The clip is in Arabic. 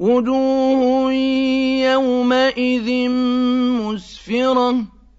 وجوه يومئذ مسفرة.